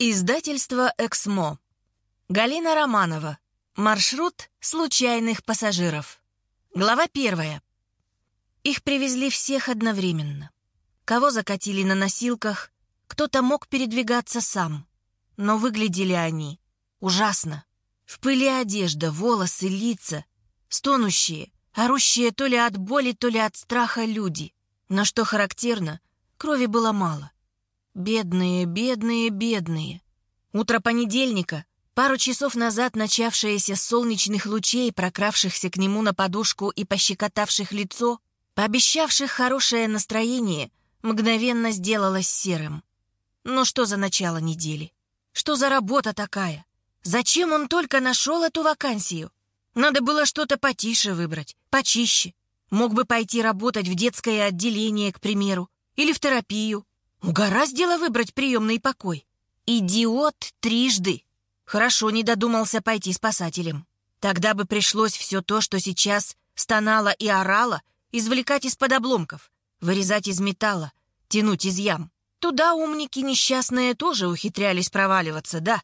Издательство «Эксмо». Галина Романова. Маршрут случайных пассажиров. Глава первая. Их привезли всех одновременно. Кого закатили на носилках, кто-то мог передвигаться сам. Но выглядели они ужасно. В пыли одежда, волосы, лица, стонущие, орущие то ли от боли, то ли от страха люди. Но что характерно, крови было мало. Бедные, бедные, бедные. Утро понедельника, пару часов назад начавшееся с солнечных лучей, прокравшихся к нему на подушку и пощекотавших лицо, пообещавших хорошее настроение, мгновенно сделалось серым. Ну что за начало недели? Что за работа такая? Зачем он только нашел эту вакансию? Надо было что-то потише выбрать, почище. Мог бы пойти работать в детское отделение, к примеру, или в терапию. Угораздило выбрать приемный покой. Идиот трижды. Хорошо не додумался пойти спасателем. Тогда бы пришлось все то, что сейчас стонало и орало, извлекать из-под обломков, вырезать из металла, тянуть из ям. Туда умники несчастные тоже ухитрялись проваливаться, да?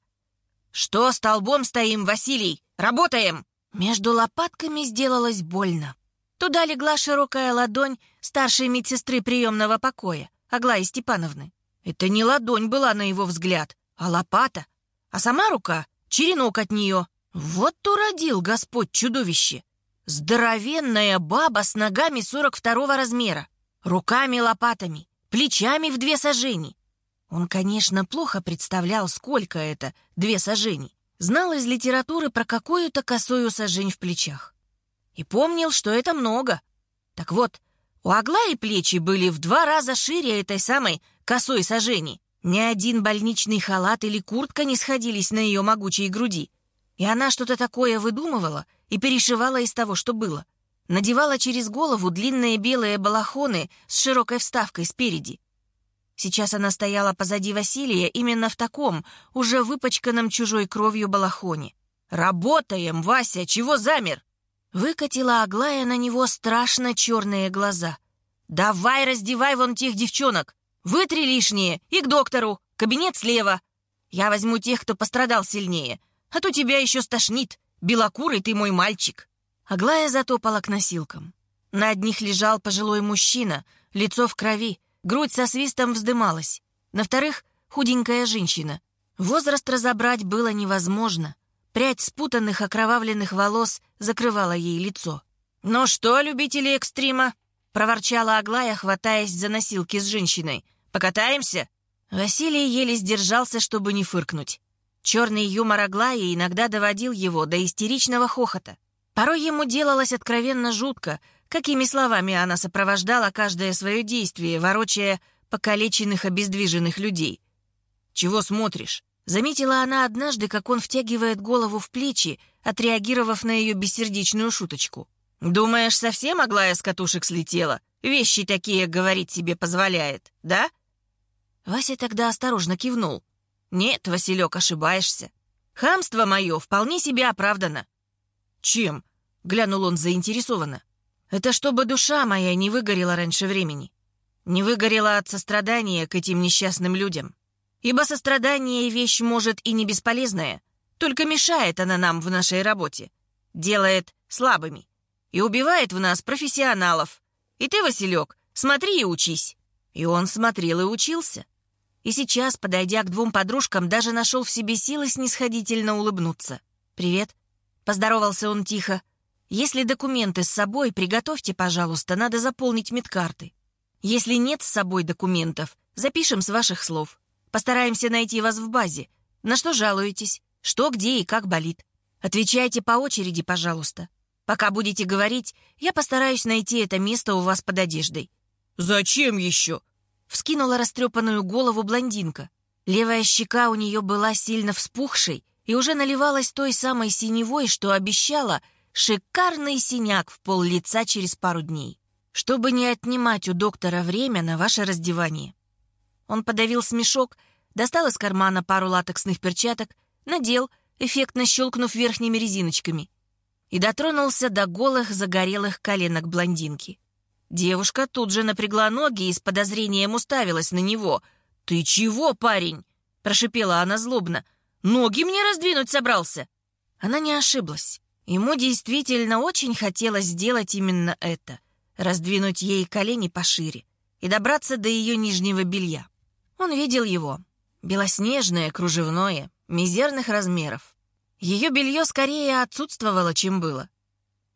«Что столбом стоим, Василий? Работаем!» Между лопатками сделалось больно. Туда легла широкая ладонь старшей медсестры приемного покоя. Аглаи Степановны. Это не ладонь была на его взгляд, а лопата. А сама рука — черенок от нее. Вот уродил Господь чудовище. Здоровенная баба с ногами 42 размера, руками-лопатами, плечами в две сажени. Он, конечно, плохо представлял, сколько это две сажени. Знал из литературы про какую-то косую сажень в плечах. И помнил, что это много. Так вот, у Аглаи плечи были в два раза шире этой самой косой сажени. Ни один больничный халат или куртка не сходились на ее могучей груди. И она что-то такое выдумывала и перешивала из того, что было. Надевала через голову длинные белые балахоны с широкой вставкой спереди. Сейчас она стояла позади Василия именно в таком, уже выпачканном чужой кровью балахоне. «Работаем, Вася! Чего замер?» Выкатила Аглая на него страшно черные глаза. «Давай раздевай вон тех девчонок! Вытри лишнее и к доктору! Кабинет слева! Я возьму тех, кто пострадал сильнее, а то тебя еще стошнит! Белокурый ты мой мальчик!» Аглая затопала к носилкам. На одних лежал пожилой мужчина, лицо в крови, грудь со свистом вздымалась. На вторых — худенькая женщина. Возраст разобрать было невозможно — Прядь спутанных окровавленных волос закрывала ей лицо. «Ну что, любители экстрима?» — проворчала Аглая, хватаясь за носилки с женщиной. «Покатаемся?» Василий еле сдержался, чтобы не фыркнуть. Черный юмор Аглаи иногда доводил его до истеричного хохота. Порой ему делалось откровенно жутко, какими словами она сопровождала каждое свое действие, ворочая покалеченных, обездвиженных людей. «Чего смотришь?» Заметила она однажды, как он втягивает голову в плечи, отреагировав на ее бессердечную шуточку. «Думаешь, совсем Аглая с катушек слетела? Вещи такие говорить себе позволяет, да?» Вася тогда осторожно кивнул. «Нет, Василек, ошибаешься. Хамство мое вполне себе оправдано». «Чем?» — глянул он заинтересованно. «Это чтобы душа моя не выгорела раньше времени. Не выгорела от сострадания к этим несчастным людям. Ибо сострадание — вещь, может, и не бесполезная, только мешает она нам в нашей работе, делает слабыми и убивает в нас профессионалов. И ты, Василек, смотри и учись. И он смотрел и учился. И сейчас, подойдя к двум подружкам, даже нашел в себе силы снисходительно улыбнуться. «Привет», — поздоровался он тихо. «Если документы с собой, приготовьте, пожалуйста, надо заполнить медкарты. Если нет с собой документов, запишем с ваших слов. Постараемся найти вас в базе. На что жалуетесь? Что, где и как болит? Отвечайте по очереди, пожалуйста. Пока будете говорить, я постараюсь найти это место у вас под одеждой». «Зачем еще?» Вскинула растрепанную голову блондинка. Левая щека у нее была сильно вспухшей и уже наливалась той самой синевой, что обещала шикарный синяк в пол лица через пару дней. Чтобы не отнимать у доктора время на ваше раздевание. Он подавил смешок, достал из кармана пару латексных перчаток, надел, эффектно щелкнув верхними резиночками, и дотронулся до голых загорелых коленок блондинки. Девушка тут же напрягла ноги и с подозрением уставилась на него. «Ты чего, парень?» прошипела она злобно. «Ноги мне раздвинуть собрался!» Она не ошиблась. Ему действительно очень хотелось сделать именно это — раздвинуть ей колени пошире и добраться до ее нижнего белья. Он видел его. Белоснежное, кружевное, мизерных размеров. Ее белье скорее отсутствовало, чем было.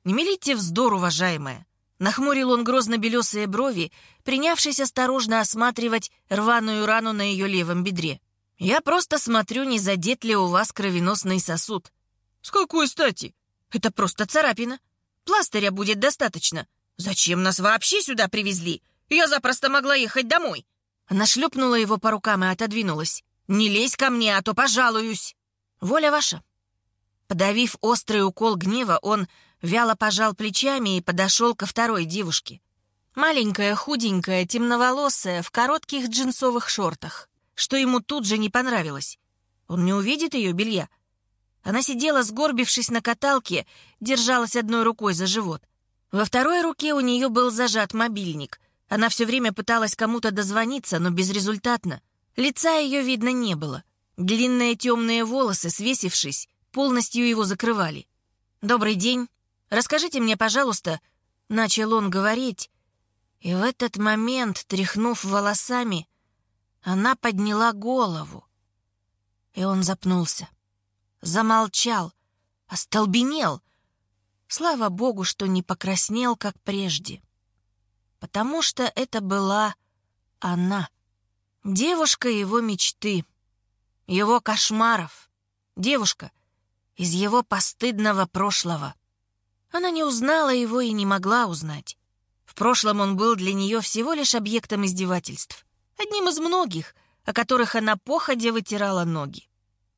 «Не мелите вздор, уважаемая!» Нахмурил он грозно-белесые брови, принявшись осторожно осматривать рваную рану на ее левом бедре. «Я просто смотрю, не задет ли у вас кровеносный сосуд». «С какой стати?» «Это просто царапина. Пластыря будет достаточно. Зачем нас вообще сюда привезли? Я запросто могла ехать домой». Она шлепнула его по рукам и отодвинулась. «Не лезь ко мне, а то пожалуюсь». «Воля ваша». Подавив острый укол гнева, он вяло пожал плечами и подошел ко второй девушке. Маленькая, худенькая, темноволосая, в коротких джинсовых шортах, что ему тут же не понравилось. Он не увидит ее белья. Она сидела, сгорбившись на каталке, держалась одной рукой за живот. Во второй руке у нее был зажат мобильник. Она все время пыталась кому-то дозвониться, но безрезультатно. Лица ее видно не было. Длинные темные волосы, свесившись, полностью его закрывали. «Добрый день. Расскажите мне, пожалуйста...» Начал он говорить, и в этот момент, тряхнув волосами, она подняла голову. И он запнулся. Замолчал, остолбенел. Слава богу, что не покраснел, как прежде. Потому что это была она. Девушка его мечты, его кошмаров. Девушка из его постыдного прошлого. Она не узнала его и не могла узнать. В прошлом он был для нее всего лишь объектом издевательств. Одним из многих, о которых она походя вытирала ноги.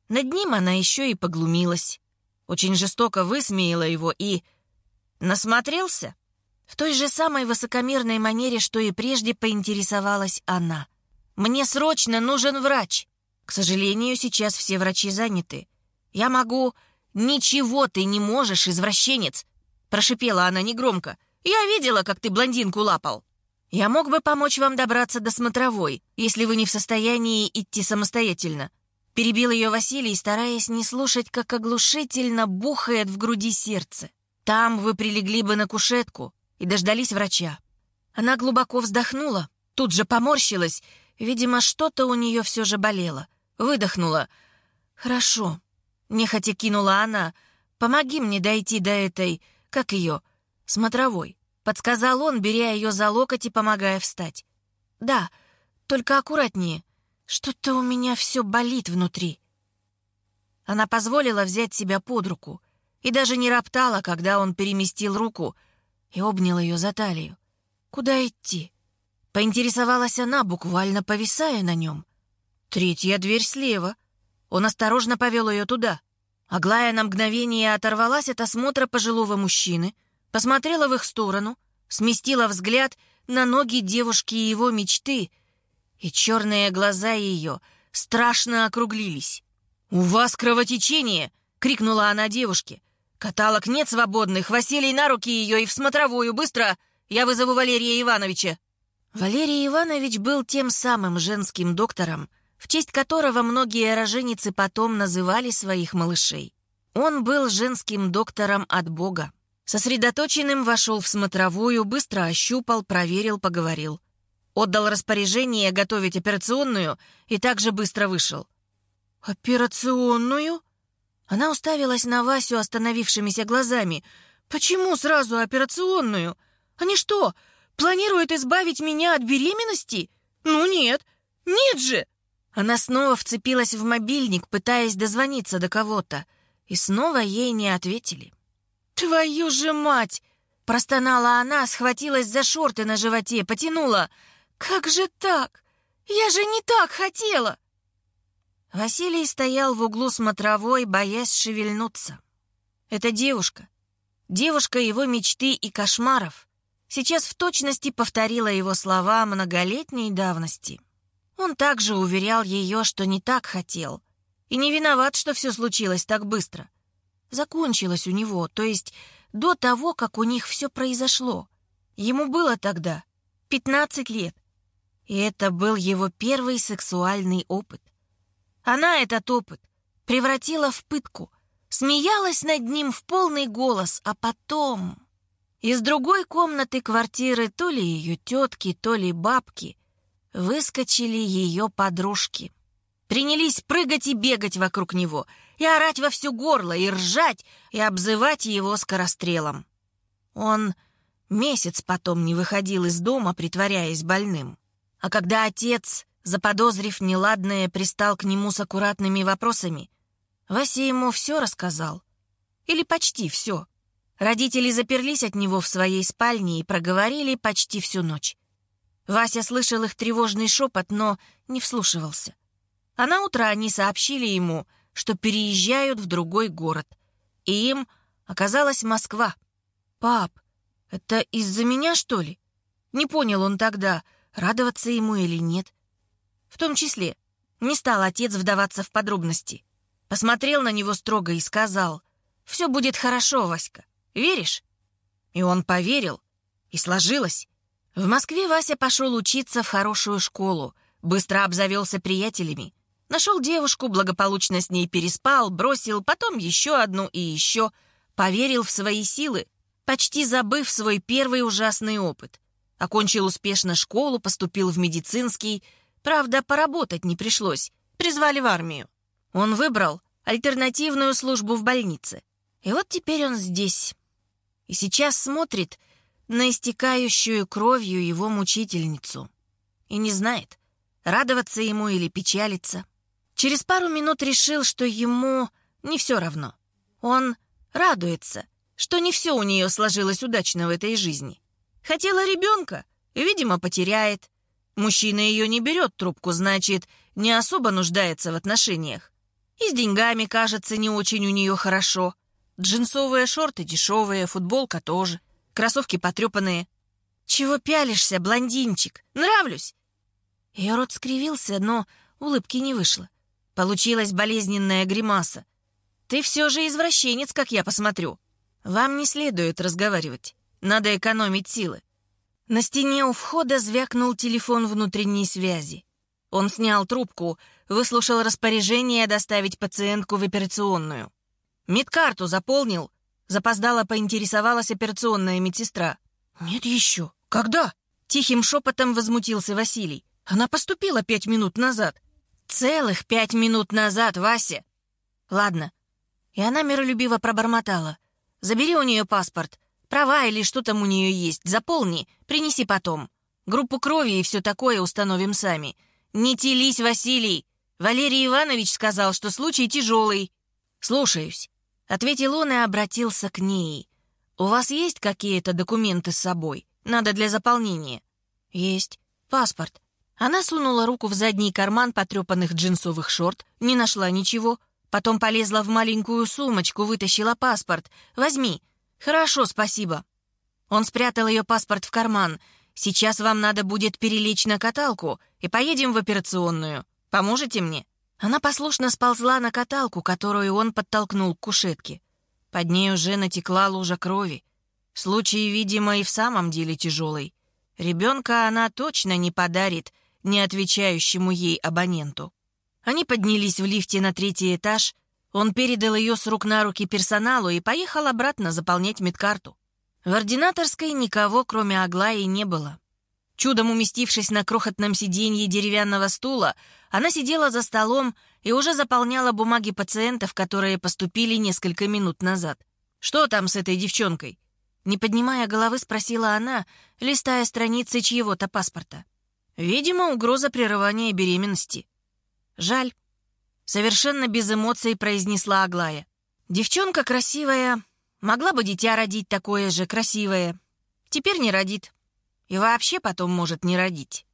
Над ним она еще и поглумилась. Очень жестоко высмеяла его и... Насмотрелся? В той же самой высокомерной манере, что и прежде поинтересовалась она. «Мне срочно нужен врач!» К сожалению, сейчас все врачи заняты. Я могу... «Ничего ты не можешь, извращенец!» Прошипела она негромко. «Я видела, как ты блондинку лапал. Я мог бы помочь вам добраться до смотровой, если вы не в состоянии идти самостоятельно». Перебил ее Василий, стараясь не слушать, как оглушительно бухает в груди сердце. «Там вы прилегли бы на кушетку и дождались врача». Она глубоко вздохнула, тут же поморщилась. Видимо, что-то у нее все же болело. Выдохнула. «Хорошо», — нехотя кинула она. «Помоги мне дойти до этой как ее? Смотровой. Подсказал он, беря ее за локоть и помогая встать. Да, только аккуратнее. Что-то у меня все болит внутри. Она позволила взять себя под руку и даже не роптала, когда он переместил руку и обнял ее за талию. Куда идти? Поинтересовалась она, буквально повисая на нем. Третья дверь слева. Он осторожно повел ее туда. Аглая на мгновение оторвалась от осмотра пожилого мужчины, посмотрела в их сторону, сместила взгляд на ноги девушки и его мечты, и черные глаза ее страшно округлились. «У вас кровотечение!» — крикнула она девушке. «Каталог нет свободных, Василий на руки ее и в смотровую, быстро! Я вызову Валерия Ивановича!» Валерий Иванович был тем самым женским доктором, в честь которого многие роженицы потом называли своих малышей. Он был женским доктором от Бога. Сосредоточенным вошел в смотровую, быстро ощупал, проверил, поговорил. Отдал распоряжение готовить операционную и также быстро вышел. «Операционную?» Она уставилась на Васю остановившимися глазами. «Почему сразу операционную? Они что, планируют избавить меня от беременности? Ну нет, нет же!» Она снова вцепилась в мобильник, пытаясь дозвониться до кого-то, и снова ей не ответили. «Твою же мать!» — простонала она, схватилась за шорты на животе, потянула. «Как же так? Я же не так хотела!» Василий стоял в углу смотровой, боясь шевельнуться. Эта девушка, девушка его мечты и кошмаров, сейчас в точности повторила его слова многолетней давности. Он также уверял ее, что не так хотел. И не виноват, что все случилось так быстро. Закончилось у него, то есть до того, как у них все произошло. Ему было тогда 15 лет. И это был его первый сексуальный опыт. Она этот опыт превратила в пытку, смеялась над ним в полный голос, а потом... Из другой комнаты квартиры то ли ее тетки, то ли бабки выскочили ее подружки. Принялись прыгать и бегать вокруг него, и орать во всю горло, и ржать, и обзывать его скорострелом. Он месяц потом не выходил из дома, притворяясь больным. А когда отец, заподозрив неладное, пристал к нему с аккуратными вопросами, Вася ему все рассказал. Или почти все. Родители заперлись от него в своей спальне и проговорили почти всю ночь. Вася слышал их тревожный шепот, но не вслушивался. А на утро они сообщили ему, что переезжают в другой город. И им оказалась Москва. «Пап, это из-за меня, что ли?» Не понял он тогда, радоваться ему или нет. В том числе не стал отец вдаваться в подробности. Посмотрел на него строго и сказал, «Все будет хорошо, Васька, веришь?» И он поверил, и сложилось. В Москве Вася пошел учиться в хорошую школу, быстро обзавелся приятелями. Нашел девушку, благополучно с ней переспал, бросил, потом еще одну и еще. Поверил в свои силы, почти забыв свой первый ужасный опыт. Окончил успешно школу, поступил в медицинский. Правда, поработать не пришлось. Призвали в армию. Он выбрал альтернативную службу в больнице. И вот теперь он здесь. И сейчас смотрит на истекающую кровью его мучительницу. И не знает, радоваться ему или печалиться. Через пару минут решил, что ему не все равно. Он радуется, что не все у нее сложилось удачно в этой жизни. Хотела ребенка, видимо, потеряет. Мужчина ее не берет трубку, значит, не особо нуждается в отношениях. И с деньгами, кажется, не очень у нее хорошо. Джинсовые шорты дешевые, футболка тоже. Кроссовки потрепанные. «Чего пялишься, блондинчик? Нравлюсь!» Ее рот скривился, но улыбки не вышло. Получилась болезненная гримаса. «Ты все же извращенец, как я посмотрю. Вам не следует разговаривать. Надо экономить силы». На стене у входа звякнул телефон внутренней связи. Он снял трубку, выслушал распоряжение доставить пациентку в операционную. Медкарту заполнил, Запоздала поинтересовалась операционная медсестра. «Нет еще. Когда?» Тихим шепотом возмутился Василий. «Она поступила пять минут назад». «Целых пять минут назад, Вася!» «Ладно». И она миролюбиво пробормотала. «Забери у нее паспорт. Права или что там у нее есть. Заполни. Принеси потом. Группу крови и все такое установим сами. Не телись, Василий. Валерий Иванович сказал, что случай тяжелый. Слушаюсь». Ответил он и обратился к ней. «У вас есть какие-то документы с собой? Надо для заполнения». «Есть. Паспорт». Она сунула руку в задний карман потрепанных джинсовых шорт, не нашла ничего. Потом полезла в маленькую сумочку, вытащила паспорт. «Возьми». «Хорошо, спасибо». Он спрятал ее паспорт в карман. «Сейчас вам надо будет перелечь на каталку, и поедем в операционную. Поможете мне?» Она послушно сползла на каталку, которую он подтолкнул к кушетке. Под ней уже натекла лужа крови. Случай, видимо, и в самом деле тяжелый. Ребенка она точно не подарит не отвечающему ей абоненту. Они поднялись в лифте на третий этаж. Он передал ее с рук на руки персоналу и поехал обратно заполнять медкарту. В ординаторской никого, кроме Аглаи, не было. Чудом уместившись на крохотном сиденье деревянного стула, она сидела за столом и уже заполняла бумаги пациентов, которые поступили несколько минут назад. «Что там с этой девчонкой?» Не поднимая головы, спросила она, листая страницы чьего-то паспорта. «Видимо, угроза прерывания беременности». «Жаль». Совершенно без эмоций произнесла Аглая. «Девчонка красивая. Могла бы дитя родить такое же красивое. Теперь не родит. И вообще потом может не родить.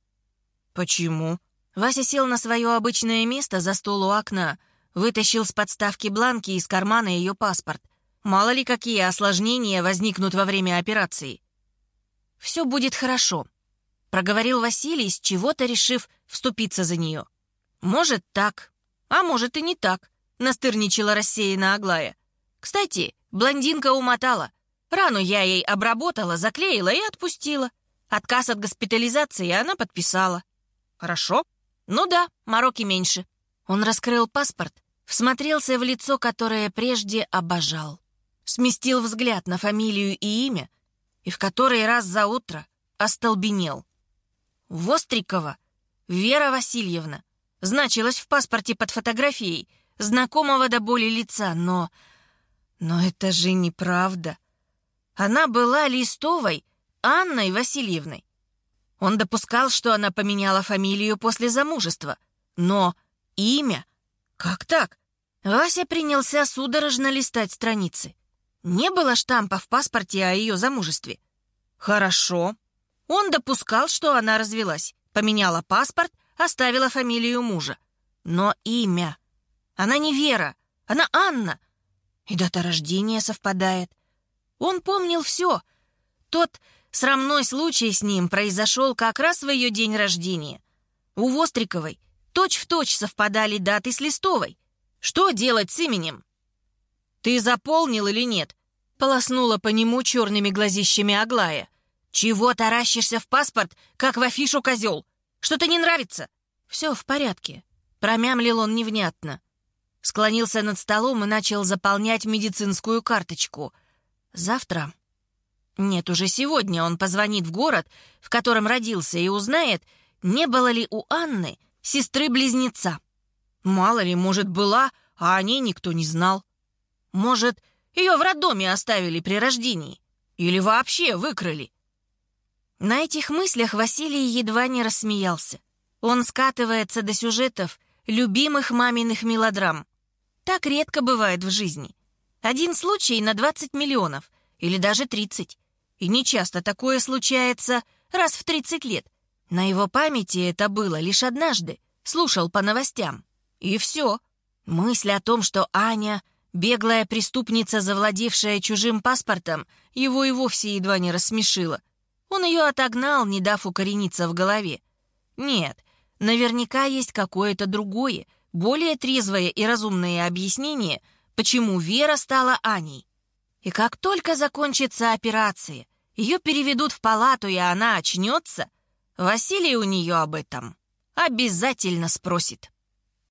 Почему? Вася сел на свое обычное место за стол у окна, вытащил с подставки бланки из кармана ее паспорт. Мало ли какие осложнения возникнут во время операции. «Все будет хорошо», — проговорил Василий, с чего-то решив вступиться за нее. «Может, так, а может и не так», — настырничала рассеянно Аглая. «Кстати, блондинка умотала. Рану я ей обработала, заклеила и отпустила. Отказ от госпитализации она подписала. Хорошо? Ну да, мороки меньше. Он раскрыл паспорт, всмотрелся в лицо, которое прежде обожал. Сместил взгляд на фамилию и имя и в который раз за утро остолбенел. Вострикова Вера Васильевна значилась в паспорте под фотографией знакомого до боли лица, но... Но это же неправда. Она была Листовой Анной Васильевной. Он допускал, что она поменяла фамилию после замужества. Но имя? Как так? Вася принялся судорожно листать страницы. Не было штампа в паспорте о ее замужестве. Хорошо. Он допускал, что она развелась, поменяла паспорт, оставила фамилию мужа. Но имя... Она не Вера, она Анна. И дата рождения совпадает. Он помнил все. Тот срамной случай с ним произошел как раз в ее день рождения. У Востриковой точь-в-точь точь совпадали даты с Листовой. Что делать с именем? «Ты заполнил или нет?» Полоснула по нему черными глазищами Аглая. «Чего таращишься в паспорт, как в афишу козел? Что-то не нравится?» «Все в порядке», — промямлил он невнятно. Склонился над столом и начал заполнять медицинскую карточку. «Завтра?» Нет, уже сегодня он позвонит в город, в котором родился, и узнает, не было ли у Анны сестры-близнеца. Мало ли, может, была, а о ней никто не знал. Может, ее в роддоме оставили при рождении. Или вообще выкрали. На этих мыслях Василий едва не рассмеялся. Он скатывается до сюжетов любимых маминых мелодрам. Так редко бывает в жизни. Один случай на 20 миллионов, или даже 30. И нечасто такое случается раз в 30 лет. На его памяти это было лишь однажды. Слушал по новостям. И все. Мысль о том, что Аня Беглая преступница, завладевшая чужим паспортом, его и вовсе едва не рассмешила. Он ее отогнал, не дав укорениться в голове. Нет, наверняка есть какое-то другое, более трезвое и разумное объяснение, почему Вера стала Аней. И как только закончится операция, ее переведут в палату, и она очнется, Василий у нее об этом обязательно спросит.